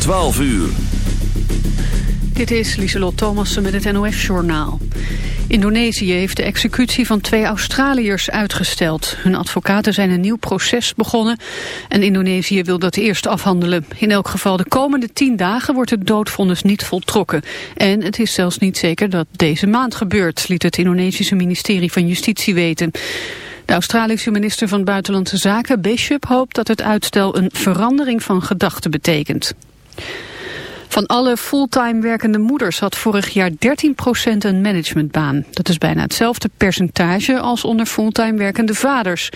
12 uur. Dit is Lieselot Thomassen met het NOS-journaal. Indonesië heeft de executie van twee Australiërs uitgesteld. Hun advocaten zijn een nieuw proces begonnen en Indonesië wil dat eerst afhandelen. In elk geval de komende tien dagen wordt het doodvonnis niet voltrokken. En het is zelfs niet zeker dat deze maand gebeurt, liet het Indonesische ministerie van Justitie weten. De Australische minister van Buitenlandse Zaken, Bishop, hoopt dat het uitstel een verandering van gedachten betekent. Van alle fulltime werkende moeders had vorig jaar 13% een managementbaan. Dat is bijna hetzelfde percentage als onder fulltime werkende vaders.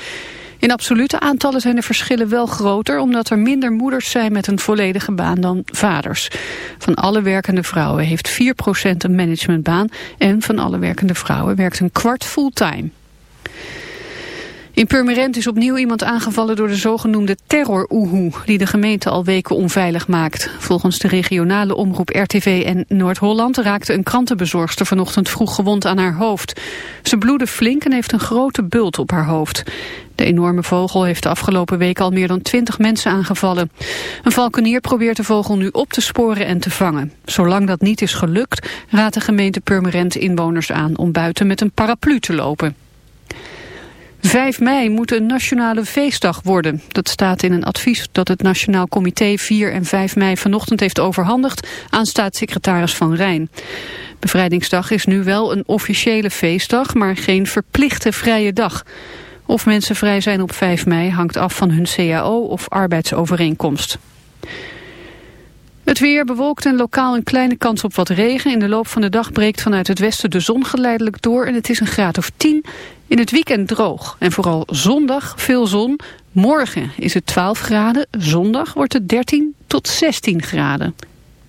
In absolute aantallen zijn de verschillen wel groter... omdat er minder moeders zijn met een volledige baan dan vaders. Van alle werkende vrouwen heeft 4% een managementbaan... en van alle werkende vrouwen werkt een kwart fulltime. In Purmerend is opnieuw iemand aangevallen door de zogenoemde terror-oehoe... die de gemeente al weken onveilig maakt. Volgens de regionale omroep RTV en Noord-Holland... raakte een krantenbezorgster vanochtend vroeg gewond aan haar hoofd. Ze bloedde flink en heeft een grote bult op haar hoofd. De enorme vogel heeft de afgelopen week al meer dan twintig mensen aangevallen. Een valkenier probeert de vogel nu op te sporen en te vangen. Zolang dat niet is gelukt, raadt de gemeente Purmerend inwoners aan... om buiten met een paraplu te lopen. 5 mei moet een nationale feestdag worden. Dat staat in een advies dat het Nationaal Comité 4 en 5 mei vanochtend heeft overhandigd aan staatssecretaris Van Rijn. Bevrijdingsdag is nu wel een officiële feestdag, maar geen verplichte vrije dag. Of mensen vrij zijn op 5 mei hangt af van hun CAO of arbeidsovereenkomst. Het weer bewolkt en lokaal een kleine kans op wat regen. In de loop van de dag breekt vanuit het westen de zon geleidelijk door en het is een graad of 10. In het weekend droog en vooral zondag veel zon. Morgen is het 12 graden, zondag wordt het 13 tot 16 graden.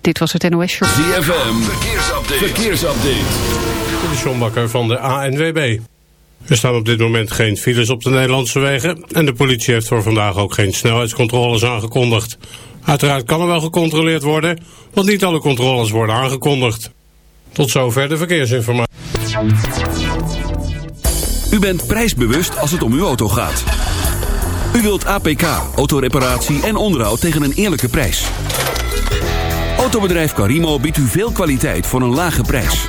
Dit was het NOS Show. ZFM, verkeersupdate. verkeersupdate. De Sjombakker van de ANWB. Er staan op dit moment geen files op de Nederlandse wegen... en de politie heeft voor vandaag ook geen snelheidscontroles aangekondigd. Uiteraard kan er wel gecontroleerd worden, want niet alle controles worden aangekondigd. Tot zover de verkeersinformatie. U bent prijsbewust als het om uw auto gaat. U wilt APK, autoreparatie en onderhoud tegen een eerlijke prijs. Autobedrijf Carimo biedt u veel kwaliteit voor een lage prijs.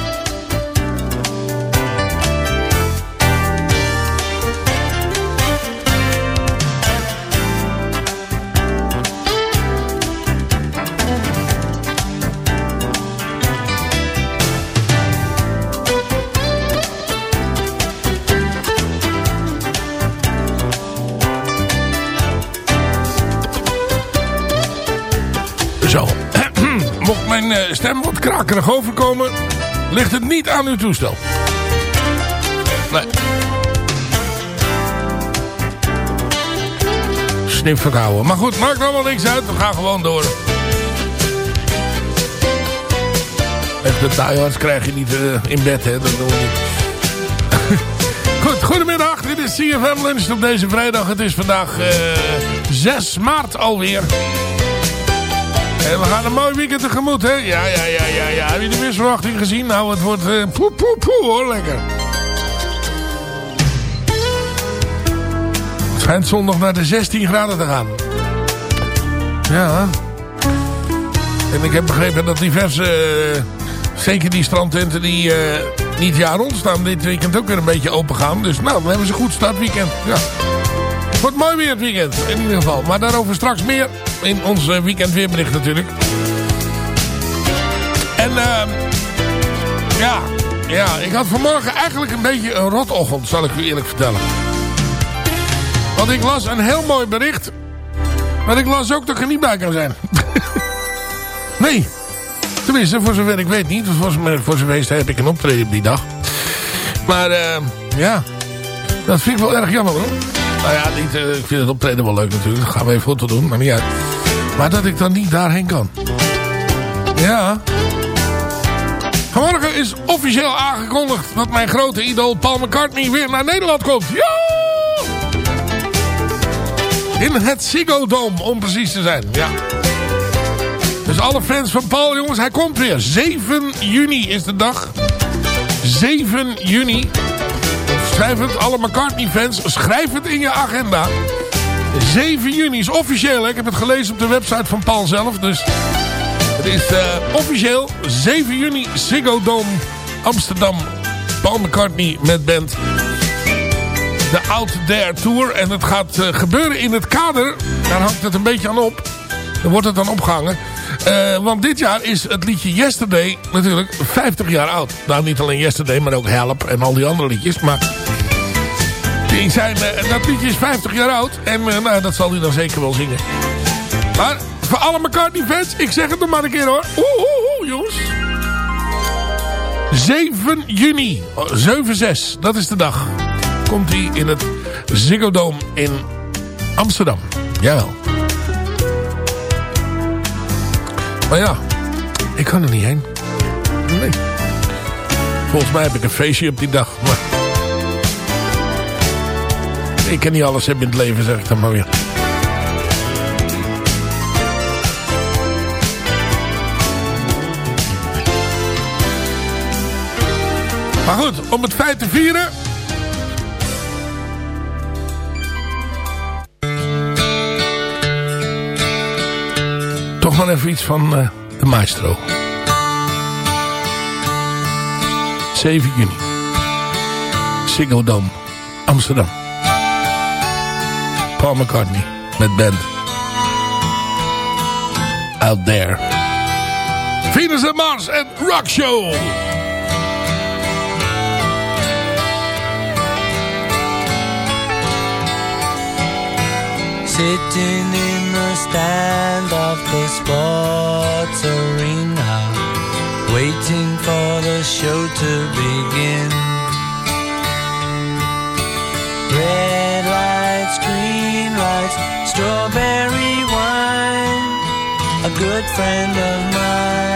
Eh, stem wat krakerig overkomen, ligt het niet aan uw toestel. Nee. Snip houden. Maar goed, maakt allemaal niks uit. We gaan gewoon door. Echte diehards krijg je niet eh, in bed, hè. Dat doen we niet. Goed, goedemiddag. Dit is CFM Lunch op deze vrijdag. Het is vandaag eh 6 maart alweer. En we gaan een mooi weekend tegemoet, hè? Ja, ja, ja, ja, ja. Heb je de weersverwachting gezien? Nou, het wordt eh poe, poe, poe, hoor. Lekker. Het schijnt zondag naar de 16 graden te gaan. Ja. En ik heb begrepen dat diverse... eh, zeker die strandtenten die eh, niet jaar rond staan... dit weekend ook weer een beetje open gaan. Dus nou, dan hebben ze goed startweekend. Ja. Wordt mooi weer het weekend, in ieder geval. Maar daarover straks meer in ons eh, weekendweerbericht natuurlijk. En ehm ja, ja, ik had vanmorgen eigenlijk een beetje een rotochtend, zal ik u eerlijk vertellen. Want ik las een heel mooi bericht. Maar ik las ook dat ik er niet bij kan zijn. nee. Tenminste, voor zover ik weet niet. Voor zover, voor heb ik een optreden op die dag. Maar ehm ja, dat vind ik wel erg jammer hoor. Nou ja, niet, eh, ik vind het optreden wel leuk natuurlijk. Dat gaan we even foto doen, maar niet uit. Maar dat ik dan niet daarheen kan. Ja. Vanmorgen is officieel aangekondigd dat mijn grote idool Paul McCartney weer naar Nederland komt. Ja! In het Ziggo om precies te zijn. Ja. Dus alle fans van Paul, jongens, hij komt weer. 7 juni is de dag. 7 juni. Schrijf het, alle McCartney-fans, schrijf het in je agenda. 7 juni is officieel, ik heb het gelezen op de website van Paul zelf. Dus het is eh, officieel 7 juni Ziggo Dome Amsterdam. Paul McCartney met band. De Out There Tour. En het gaat eh, gebeuren in het kader. Daar hangt het een beetje aan op. Daar wordt het dan opgehangen. Eh, want dit jaar is het liedje Yesterday natuurlijk 50 jaar oud. Nou, niet alleen Yesterday, maar ook Help en al die andere liedjes. Maar die zijn, dat liedje is 50 jaar oud. En eh, nou, dat zal hij dan zeker wel zingen. Maar voor alle McCartney-fans, ik zeg het nog maar een keer hoor. Oeh, oeh, oeh, jongens. 7 juni, 7-6, dat is de dag. Komt hij in het Ziggo Dome in Amsterdam. Jawel. Maar ja, ik kan er niet heen. Nee. Volgens mij heb ik een feestje op die dag. Maar... Ik kan niet alles hebben in het leven, zeg ik dan maar weer. Maar goed, om het feit te vieren... Toch maar even iets van eh, de maestro. 7 juni. Dome, Amsterdam. Paul McCartney met band. Out There. Venus en Mars en Rock Show. Sitting in the stand of the sports arena, waiting for the show to begin. Red lights, green lights, strawberry wine. A good friend of mine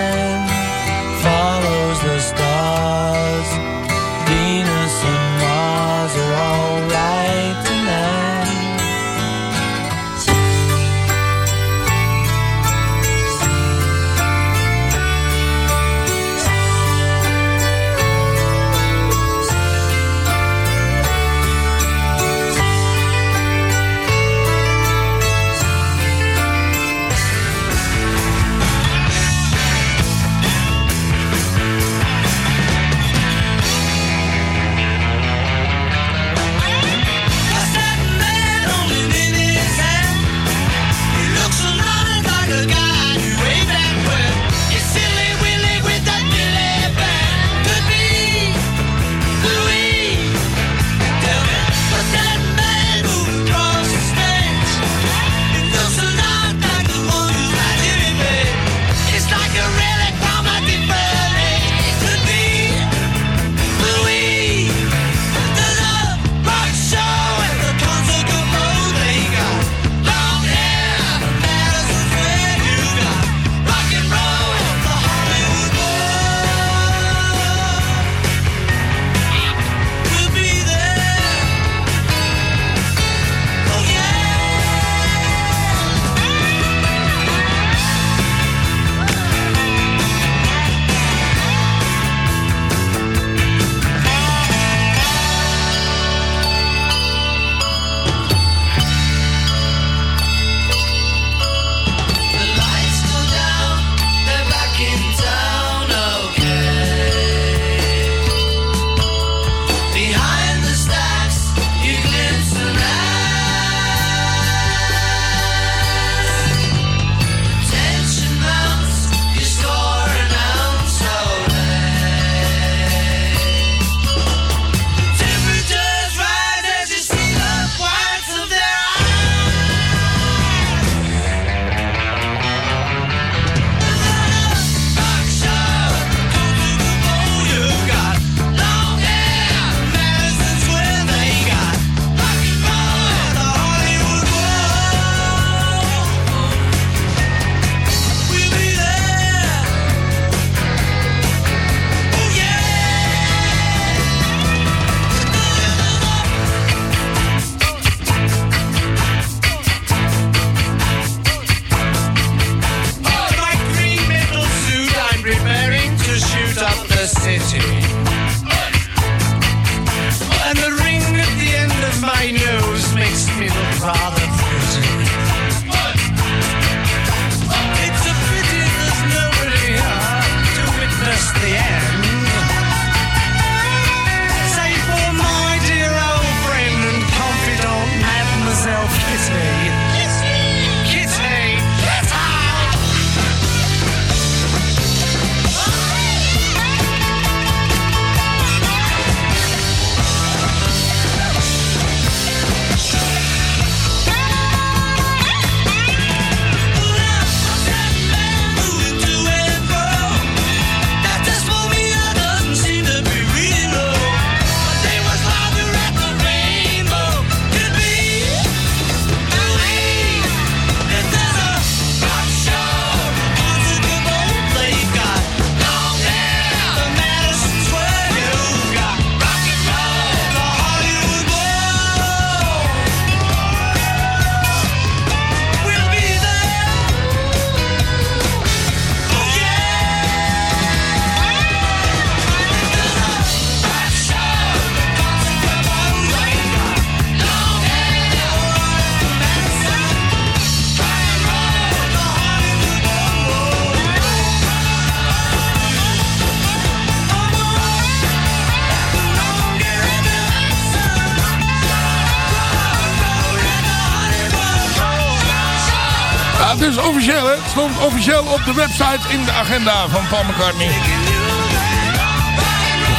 stond officieel op de website in de agenda van Paul McCartney.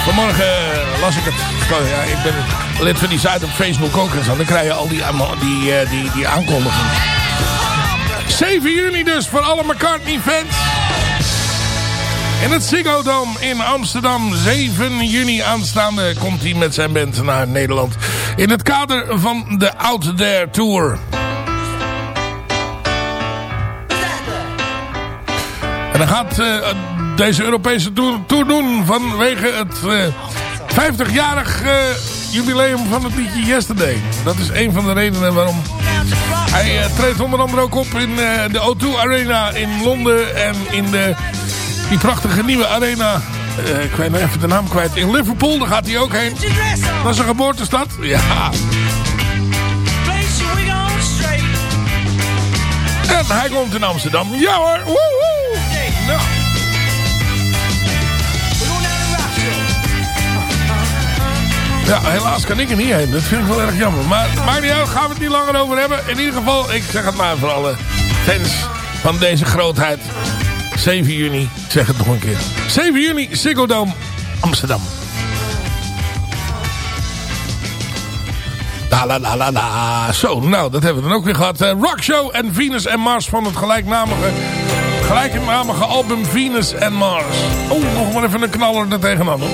Vanmorgen las ik het. Ja, ik ben lid van die site op Facebook ook en. Dan krijg je al die, die, eh, die, die aankondigingen. 7 juni dus voor alle McCartney-fans. In het Ziggo Dome in Amsterdam. 7 juni aanstaande komt hij met zijn band naar Nederland. In het kader van de Out There Tour. En dan gaat uh, deze Europese tour, tour, doen vanwege het uh, 50-jarig uh, jubileum van het liedje Yesterday. Dat is een van de redenen waarom hij treedt onder andere ook op in de O2 Arena in Londen en in de, die prachtige nieuwe arena. ik weet nog even de naam kwijt. In Liverpool, daar gaat hij ook heen. Dat is een geboortestad. Ja. En hij komt in Amsterdam. Ja hoor. Woehoe. Ja, helaas kan ik er niet heen. Dat vind ik wel erg jammer. Maar maakt niet uit, gaan we het niet langer over hebben. In ieder geval, ik zeg het maar voor alle fans van deze grootheid. 7 juni, zeg het nog een keer. 7 juni, Ziggo Dome, Amsterdam. La la la la. Zo, nou, dat hebben we dan ook weer gehad. Uh, Rock Show en Venus en Mars van het gelijknamige gelijknamige album Venus and Mars. Oh, nog maar even een knaller er tegenaan. Hoor.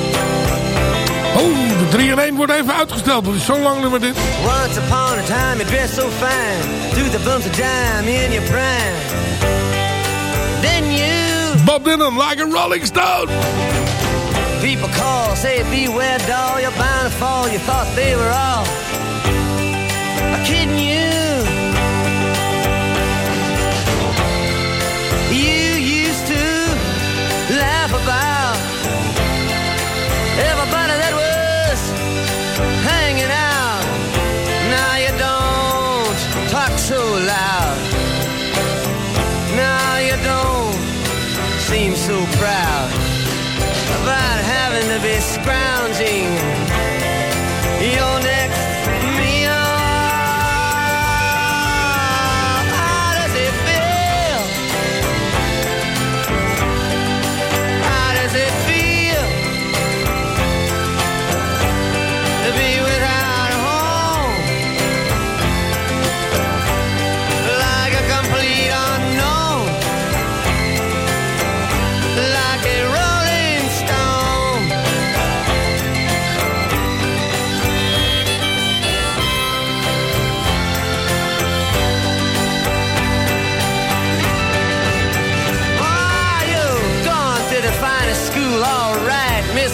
Oh, de 3 in 1 wordt even uitgesteld. Dat is zo lang nummer dit. Once upon a time you dressed so fine. Through the bumps of dime in your prime. Then you... Bob Dylan like a rolling stone. People call, say beware doll. You're bound to fall. You thought they were all... kidding. You proud about having to be scrounging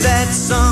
That someday,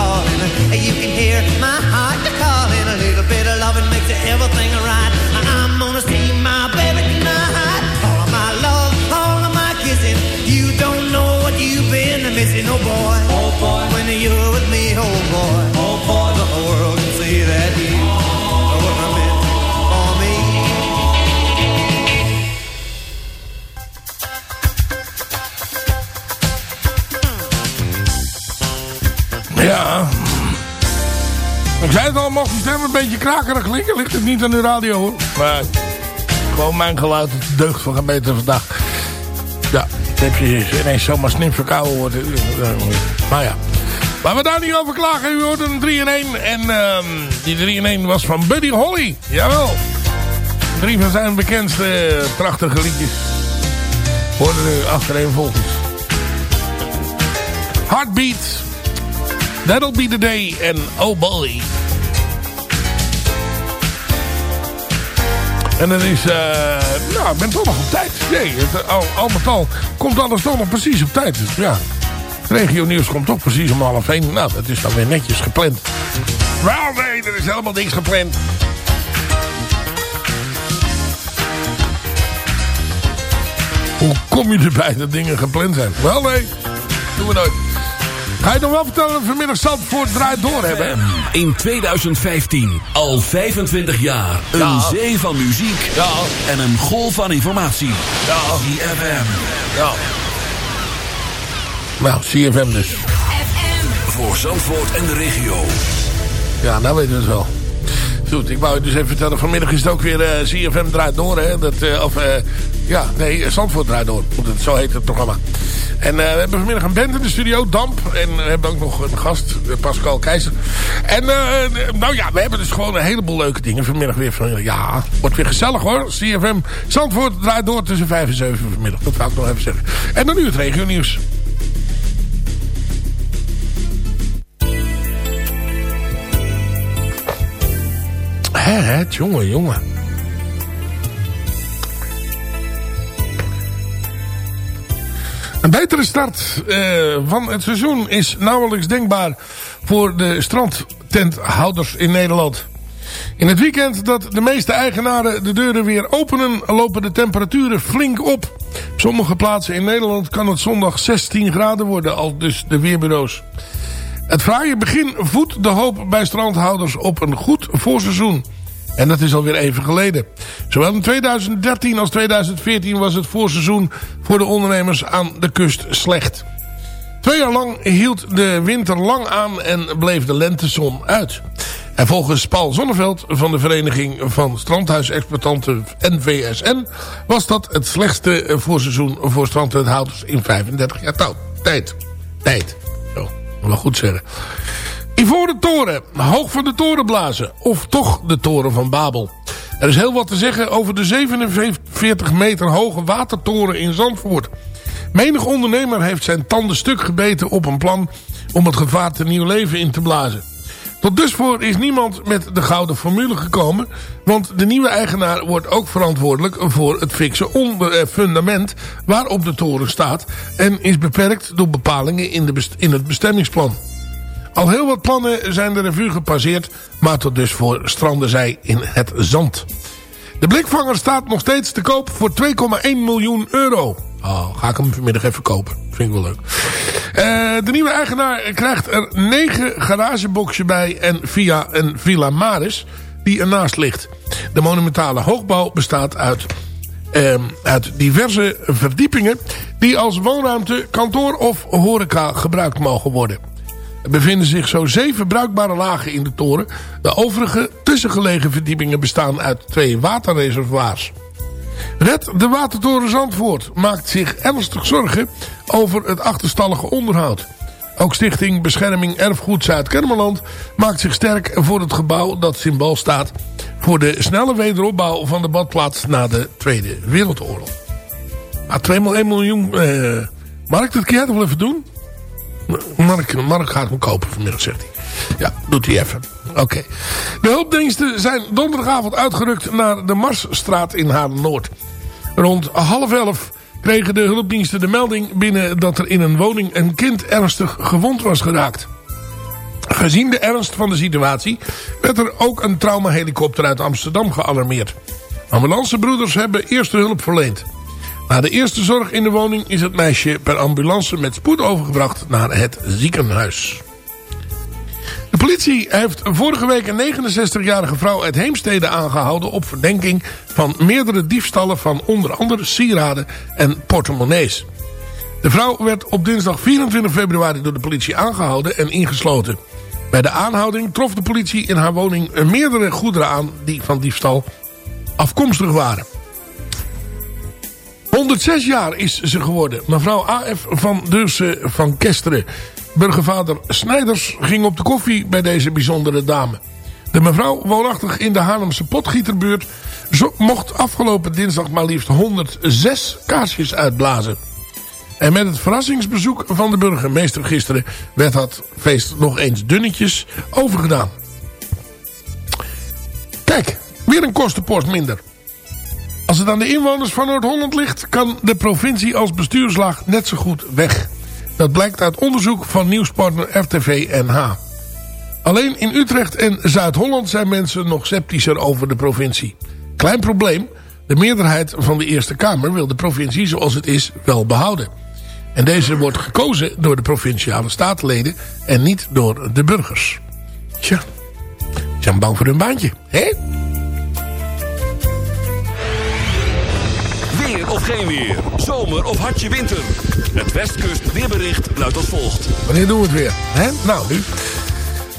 falling. You can hear my heart calling. A little bit of loving makes everything right. I'm gonna see Mocht die stem een beetje krakerig klinken, ligt het niet aan de radio hoor. Maar gewoon mijn geluid, deugt voor een beter vandaag. Ja, heb je ineens zomaar snip verkouden worden. Maar ja. Maar we daar niet over klagen, u hoort een 3 in 1. En ehm, die 3 in 1 was van Buddy Holly. Jawel. Drie van zijn bekendste eh, prachtige liedjes. Hoorden nu achtereenvolgens. Heartbeat. That'll be the day en oh boy. En dan is, eh nou, ik ben toch nog op tijd. Nee, al, met al komt alles toch nog precies op tijd. Dus ja, het regio nieuws komt toch precies om half één. Nou, dat is dan weer netjes gepland. Wel, nee, er is helemaal niks gepland. Hoe kom je erbij dat dingen gepland zijn? Wel, nee, doen we nooit. Ga je nog wel vertellen dat we vanmiddag Zandvoort draait door hebben? In 2015, al 25 jaar, een Ja. zee van muziek Ja. en een golf van informatie. Ja. ZFM. Ja. Nou, CFM dus. Voor Zandvoort en de regio. Ja, nou weten we het wel. Ik wou je dus even vertellen. Vanmiddag is het ook weer eh CFM draait door. Hè? Dat, eh, of, eh, ja, nee, Zandvoort draait door. Het, zo heet het programma. En we hebben vanmiddag een band in de studio, Damp. En we hebben ook nog een gast, Pascal Keizer. En nou ja, we hebben dus gewoon een heleboel leuke dingen. Vanmiddag weer van, ja, wordt weer gezellig hoor. CFM Zandvoort draait door tussen 5 en 7 vanmiddag. Dat wou ik nog even zeggen. En dan nu het regio nieuws. Hè, hè, jongen, jongen. Een betere start eh, van het seizoen is nauwelijks denkbaar voor de strandtenthouders in Nederland. In het weekend dat de meeste eigenaren de deuren weer openen, lopen de temperaturen flink op. Op sommige plaatsen in Nederland kan het zondag 16 graden worden, al dus de weerbureaus. Het fraaie begin voedt de hoop bij strandhouders op een goed voorseizoen. En dat is alweer even geleden. Zowel in 2013 als 2014 was het voorseizoen voor de ondernemers aan de kust slecht. Twee jaar lang hield de winter lang aan en bleef de lentezon uit. En volgens Paul Zonneveld van de Vereniging van Strandhuisexploitanten NVSN... was dat het slechtste voorseizoen voor strandhouders in 35 jaar touw. tijd. Tijd. Zo, wel goed zeggen. Ivoren toren, hoog van de toren blazen. Of toch de toren van Babel. Er is heel wat te zeggen over de 47 meter hoge watertoren in Zandvoort. Menig ondernemer heeft zijn tanden stuk gebeten op een plan om het gevaarte nieuw leven in te blazen. Tot dusver is niemand met de gouden formule gekomen, want de nieuwe eigenaar wordt ook verantwoordelijk voor het fikse eh, fundament waarop de toren staat en is beperkt door bepalingen in, de in het bestemmingsplan. Al heel wat plannen zijn de revue gepasseerd, maar tot dusver stranden zij in het zand. De blikvanger staat nog steeds te koop voor 2,1 miljoen euro. Oh, ga ik hem vanmiddag even kopen. Vind ik wel leuk. Eh, de nieuwe eigenaar krijgt er 9 garageboxen bij en via een Villa Maris die ernaast ligt. De monumentale hoogbouw bestaat uit, ehm, uit diverse verdiepingen die als woonruimte, kantoor of horeca gebruikt mogen worden. Bevinden zich zo zeven bruikbare lagen in de toren. De overige tussengelegen verdiepingen bestaan uit twee waterreservoirs. Red de Watertoren Zandvoort maakt zich ernstig zorgen over het achterstallige onderhoud. Ook Stichting Bescherming Erfgoed Zuid-Kermeland maakt zich sterk voor het gebouw dat symbool staat voor de snelle wederopbouw van de badplaats na de Tweede Wereldoorlog. Ah, 2,1 miljoen. Eh, Mark, dat kun jij toch even doen? Mark, Mark gaat hem kopen vanmiddag, zegt hij. Ja, doet hij even. Oké. De hulpdiensten zijn donderdagavond uitgerukt naar de Marsstraat in Haarlem-Noord. Rond half elf kregen de hulpdiensten de melding binnen dat er in een woning een kind ernstig gewond was geraakt. Gezien de ernst van de situatie werd er ook een traumahelikopter uit Amsterdam gealarmeerd. Ambulancebroeders hebben eerste hulp verleend. Na de eerste zorg in de woning is het meisje per ambulance met spoed overgebracht naar het ziekenhuis. De politie heeft vorige week een 69-jarige vrouw uit Heemstede aangehouden... op verdenking van meerdere diefstallen van onder andere sieraden en portemonnees. De vrouw werd op dinsdag 24 februari door de politie aangehouden en ingesloten. Bij de aanhouding trof de politie in haar woning meerdere goederen aan... die van diefstal afkomstig waren. 106 jaar is ze geworden. Mevrouw A.F. van Deurse van Kesteren. Burgervader Snijders ging op de koffie bij deze bijzondere dame. De mevrouw, woonachtig in de Haarlemse potgieterbuurt... mocht afgelopen dinsdag maar liefst 106 kaarsjes uitblazen. En met het verrassingsbezoek van de burgemeester gisteren... werd dat feest nog eens dunnetjes overgedaan. Kijk, weer een kostenpost minder. Het aan de inwoners van Noord-Holland ligt... kan de provincie als bestuurslaag net zo goed weg. Dat blijkt uit onderzoek van nieuwspartner RTV NH. Alleen in Utrecht en Zuid-Holland zijn mensen nog sceptischer over de provincie. Klein probleem, de meerderheid van de Eerste Kamer wil de provincie zoals het is wel behouden. En deze wordt gekozen door de provinciale statenleden en niet door de burgers. Tja, zijn bang voor hun baantje, hè? Geen weer. Zomer of hartje winter. Het Westkust weerbericht luidt als volgt. Wanneer doen we het weer? Hè? Nou, nu.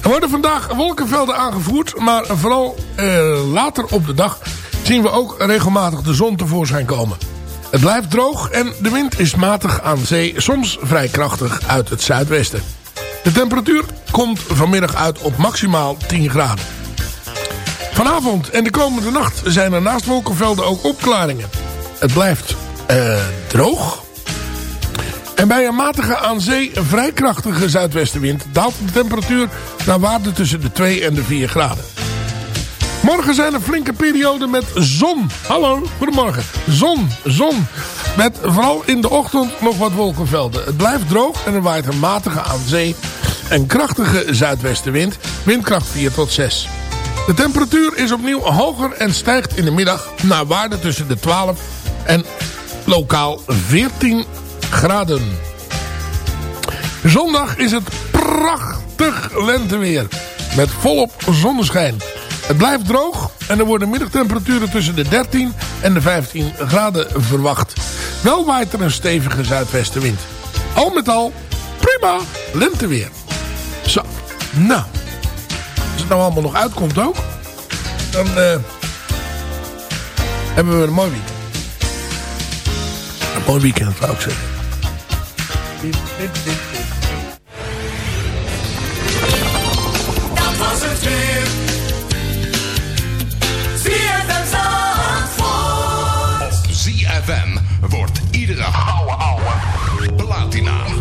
Er worden vandaag wolkenvelden aangevoerd, maar vooral eh, later op de dag zien we ook regelmatig de zon tevoorschijn komen. Het blijft droog en de wind is matig aan zee, soms vrij krachtig uit het zuidwesten. De temperatuur komt vanmiddag uit op maximaal 10 graden. Vanavond en de komende nacht zijn er naast wolkenvelden ook opklaringen. Het blijft eh, droog. En bij een matige aan zee vrij krachtige zuidwestenwind daalt de temperatuur naar waarde tussen de 2 en de 4 graden. Morgen zijn er flinke perioden met zon. Hallo, goedemorgen. Zon, zon. Met vooral in de ochtend nog wat wolkenvelden. Het blijft droog en er waait een matige aan zee en krachtige zuidwestenwind. Windkracht 4 tot 6. De temperatuur is opnieuw hoger en stijgt in de middag naar waarde tussen de 12 en lokaal 14 graden. Zondag is het prachtig lenteweer. Met volop zonneschijn. Het blijft droog en er worden middagtemperaturen tussen de 13 en de 15 graden verwacht. Wel waait er een stevige zuidwestenwind. Al met al, prima lenteweer. Zo, nou. Als het nou allemaal nog uitkomt ook. Dan eh, hebben we een mooi weekend. Mooi weekend zou ik zeggen. Dat was het weer. ZFM Zandvoort. ZFM wordt iedere ouwe ouwe platina.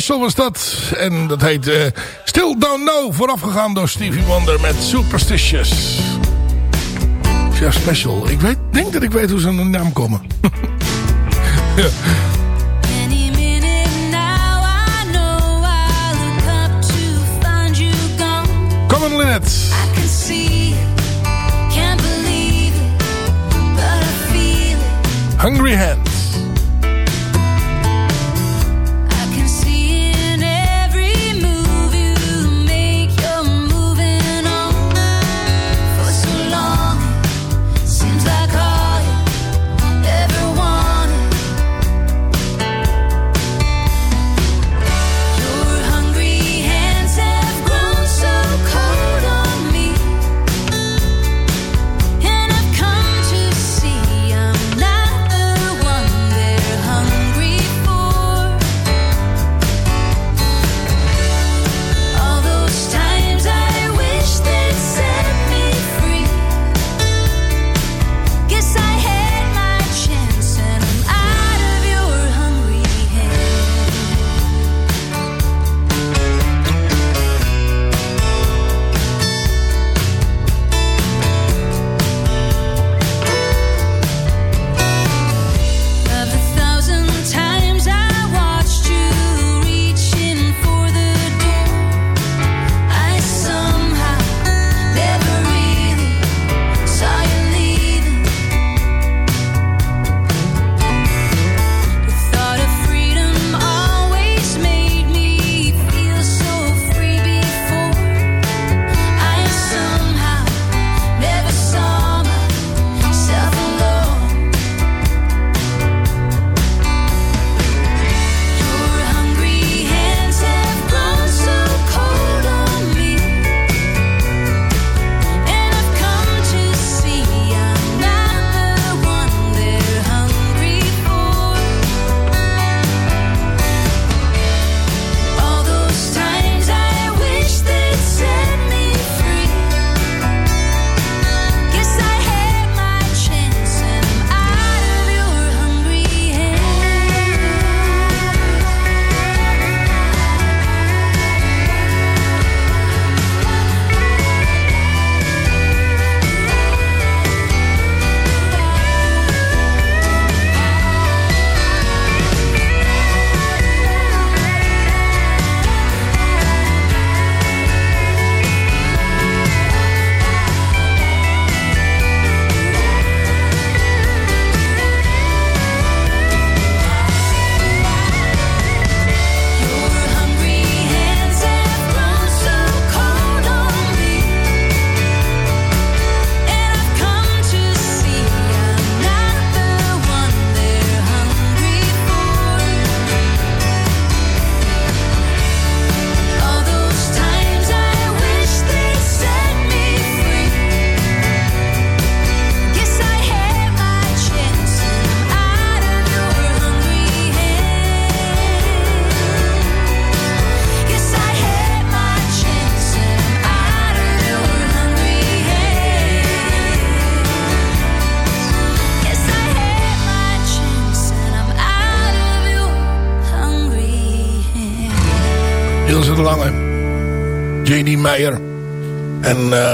Special was dat. En dat heet eh, Still Don't Know. Voorafgegaan door Stevie Wonder met Superstitious. Chef Special. Ik weet, denk dat ik weet hoe ze aan de naam komen. ja. Any minute now, I know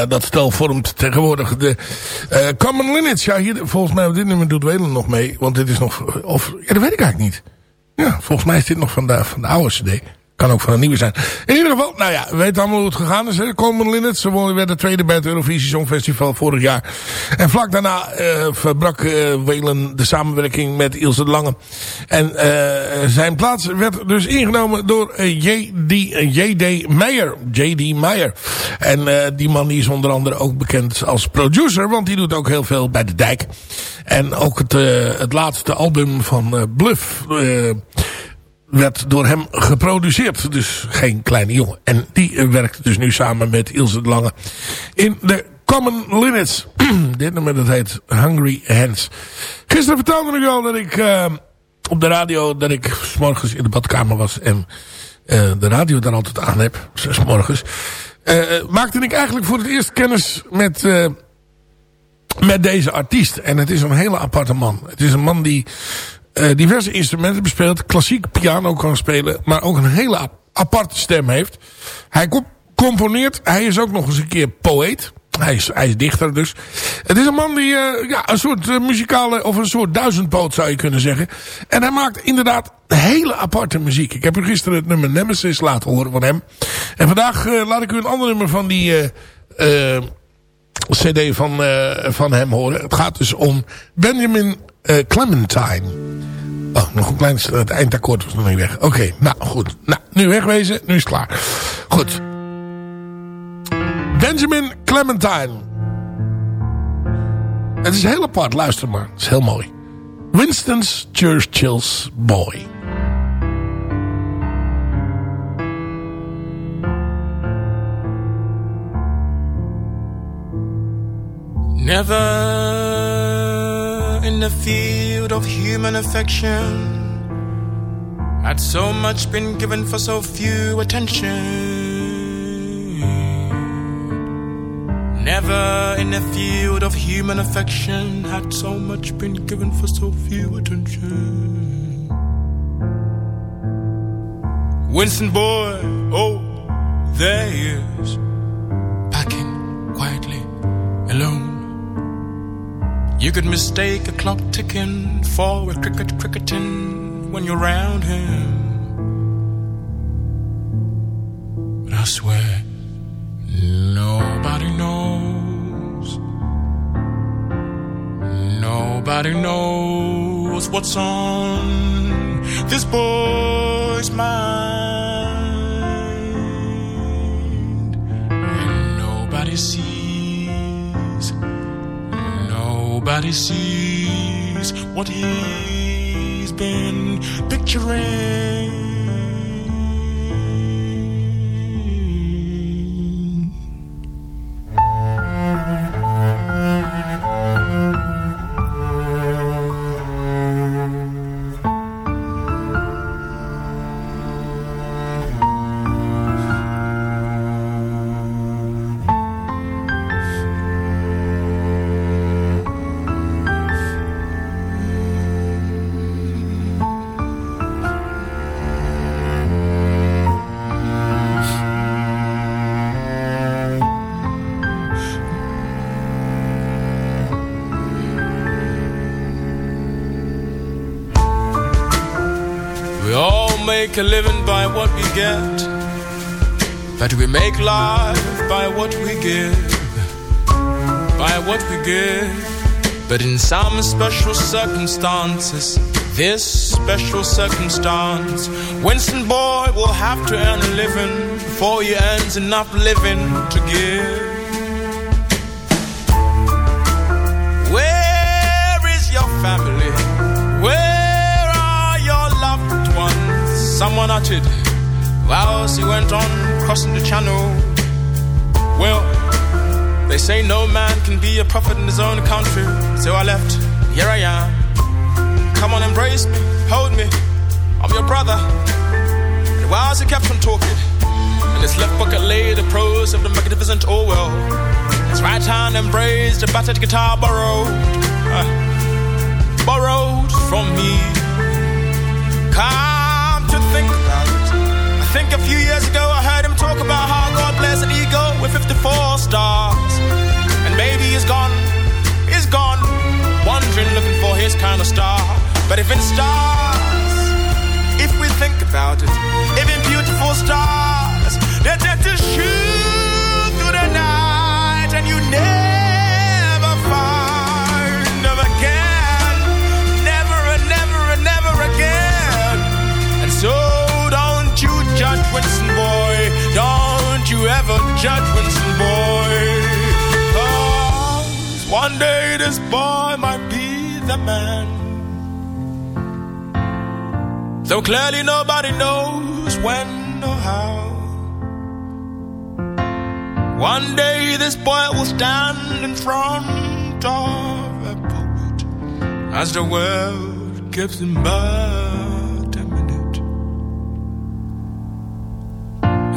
dat stel vormt tegenwoordig de eh, Common Linnets. Ja, hier, volgens mij op dit nummer doet Welen nog mee. Want dit is nog... Of, ja, dat weet ik eigenlijk niet. Ja, volgens mij is dit nog van de, van de oude cd. Kan ook van een nieuwe zijn. In ieder geval, nou ja, we weten allemaal hoe het gegaan is. Coleman Linnets, ze werden tweede bij het Eurovisie Songfestival vorig jaar. En vlak daarna eh, verbrak eh Welen de samenwerking met Ilse de Lange. En eh, zijn plaats werd dus ingenomen door J.D. Meijer. J.D. Meijer. En die man die is onder andere ook bekend als producer. Want die doet ook heel veel bij de dijk. En ook het, het laatste album van Bluff... werd door hem geproduceerd. Dus geen kleine jongen. En die werkt dus nu samen met Ilse de Lange in de Common Linnets. Dit nummer dat heet Hungry Hands. Gisteren vertelde ik al dat ik eh, op de radio... dat ik s morgens in de badkamer was en eh, de radio daar altijd aan heb. S morgens. Eh, maakte ik eigenlijk voor het eerst kennis met... met deze artiest. En het is een hele aparte man. Het is een man die diverse instrumenten bespeelt. Klassiek piano kan spelen. Maar ook een hele ap- aparte stem heeft. Hij comp- componeert. Hij is ook nog eens een keer poëet. Hij is, hij is dichter dus. Het is een man die eh, ja, een soort eh, muzikale of een soort duizendpoot zou je kunnen zeggen. En hij maakt inderdaad hele aparte muziek. Ik heb u gisteren het nummer Nemesis laten horen van hem. En vandaag eh, laat ik u een ander nummer van die... eh, eh, cd van, eh, van hem horen. Het gaat dus om Benjamin eh, Clementine. Oh, nog een klein... Het eindakkoord was nog niet weg. Oké, nou goed. Nou, nu wegwezen. Nu is het klaar. Goed. Benjamin Clementine. Het is heel apart. Luister maar. Het is heel mooi. Winston's Churchill's Boy. Never the field of human affection had so much been given for so few attention. Never in the field of human affection had so much been given for so few attention. Winston boy, oh, there he is, packing quietly, alone. You could mistake a clock ticking for a cricket cricketing when you're around him. But I swear, nobody knows. Nobody knows what's on this boy's mind. And nobody sees. Nobody sees what he's been picturing. Make life by what we give, by what we give. But in some special circumstances, this special circumstance, Winston Boy will have to earn a living before he earns enough living to give. Where is your family? Where are your loved ones? Someone uttered whilst he went on crossing the channel. Well, they say no man can be a prophet in his own country. So I left. Here I am. Come on, embrace me, hold me. I'm your brother. And whilst he kept on talking, in his left pocket lay the prose of the magnificent Orwell. His right hand embraced a battered guitar borrowed, uh, borrowed from me. Come to think about it, I think a few years ago I talk about how God bless an eagle with 54 stars. And maybe he's gone, he's gone, wandering looking for his kind of star. But if in stars, if we think about it, even beautiful stars, they tend to shoot through the night and you never find them again. Never and never and never again. And so don't you judge Winston judge Winston boy. 'Cause one day this boy might be the man. So clearly nobody knows when or how. One day this boy will stand in front of a pulpit as the world gives him but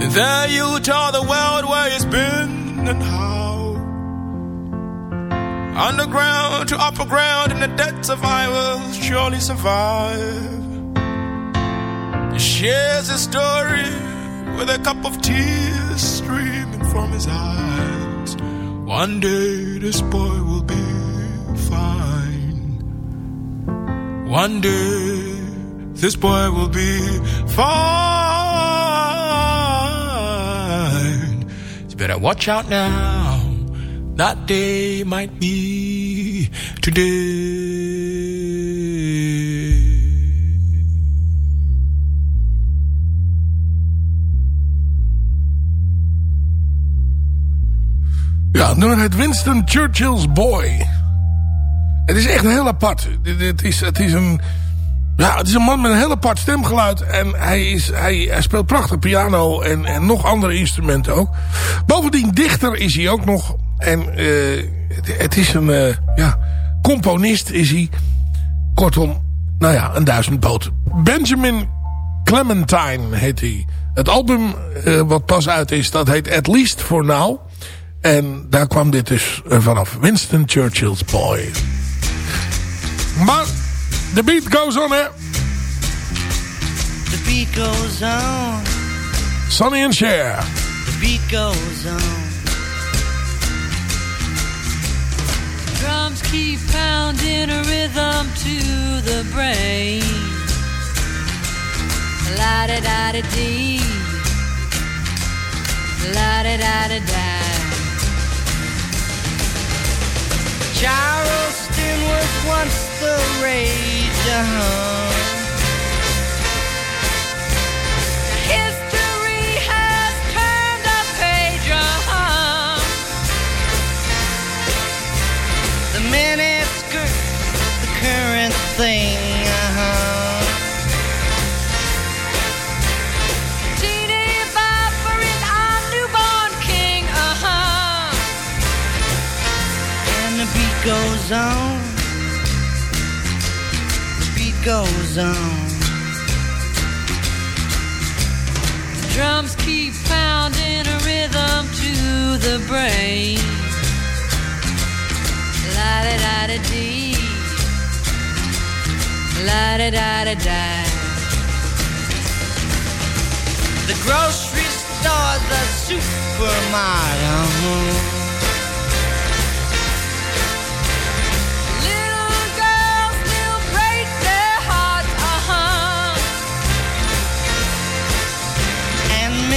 And there you tell the world where he's been and how. Underground to upper ground in the depths of I will surely survive. He shares his story with a cup of tears streaming from his eyes. One day this boy will be fine. One day this boy will be fine. Better watch out now. That day might be today. Ja, het Winston Churchill's Boy. Het is echt heel apart. Het is, het is een... Ja, het is een man met een heel apart stemgeluid. En hij, is, hij, hij speelt prachtig piano en, en nog andere instrumenten ook. Bovendien dichter is hij ook nog. En eh, het, is een eh, ja, componist is hij. Kortom, nou ja, een duizendpoot. Benjamin Clementine heet hij. Het album eh, wat pas uit is, dat heet At Least For Now. En daar kwam dit dus vanaf. Winston Churchill's Boy. Maar de beat goes on, hè. The beat goes on, Sonny and Cher. the beat goes on. Drums keep pounding a rhythm to the brain. La da da da dee. La da da da da. Charleston was once the rage, uh-huh. History has turned a page, uh-huh. The minute skirt, the current thing, uh-huh. Teeny bopper goes on. The. Drums keep pounding a rhythm to the brain. La da da da dee. La da da da da. The grocery store, the supermarket.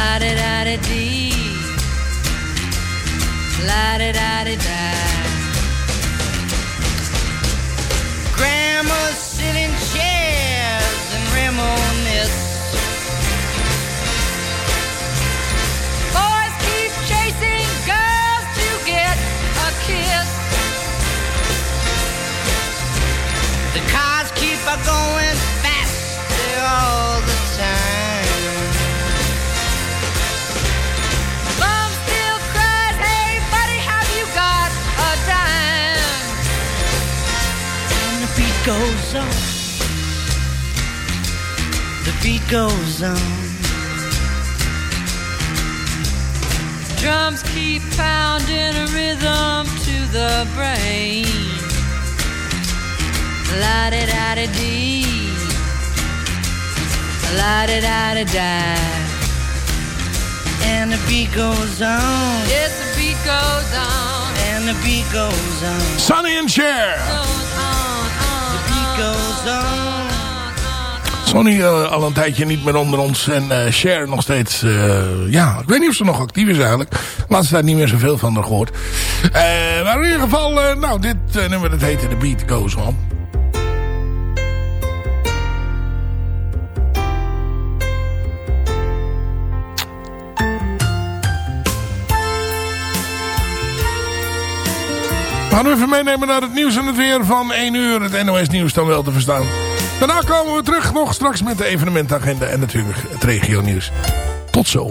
La da da da. La da da da da. Grandma's sitting chairs and reminisce. Boys keep chasing girls to get a kiss. The cars keep a going faster all the time. Goes on. The beat goes on. Drums keep pounding a rhythm to the brain. La di da di dee. La di da di da. And the beat goes on. Yes, the beat goes on. And the beat goes on. Sonny and Cher. Sonny eh, al een tijdje niet meer onder ons. En eh Cher nog steeds... eh, ja, ik weet niet of ze nog actief is eigenlijk. Laatste tijd niet meer zoveel van haar gehoord. Eh, maar in ieder geval... nou, dit nummer dat heette The Beat Goes On. Gaan u even meenemen naar het nieuws en het weer van 1 uur. Het NOS nieuws dan wel te verstaan. Daarna komen we terug nog straks met de evenementagenda en natuurlijk het regio nieuws. Tot zo.